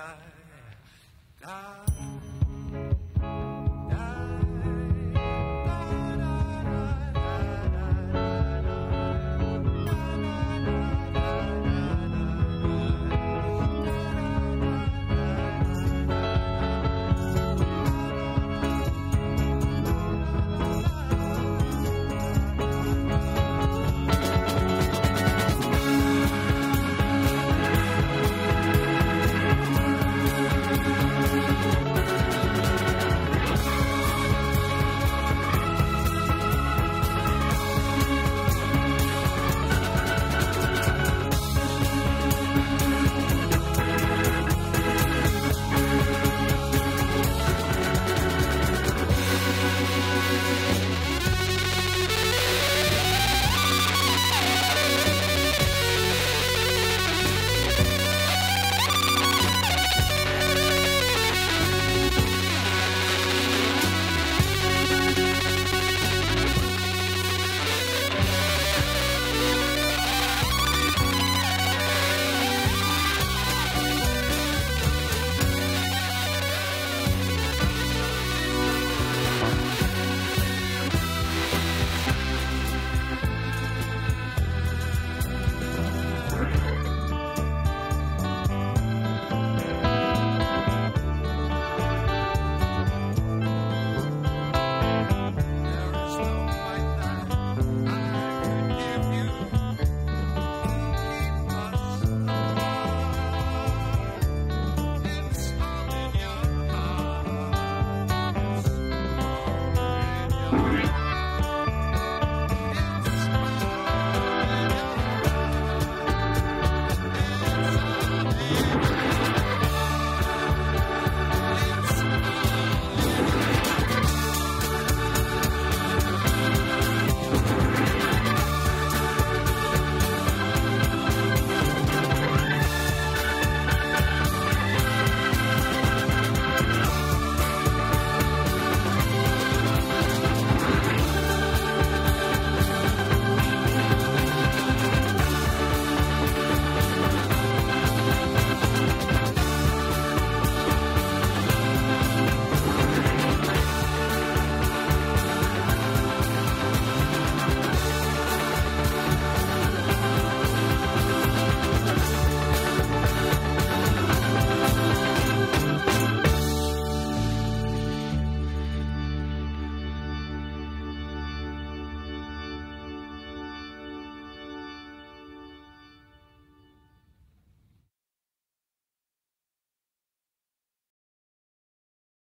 I die.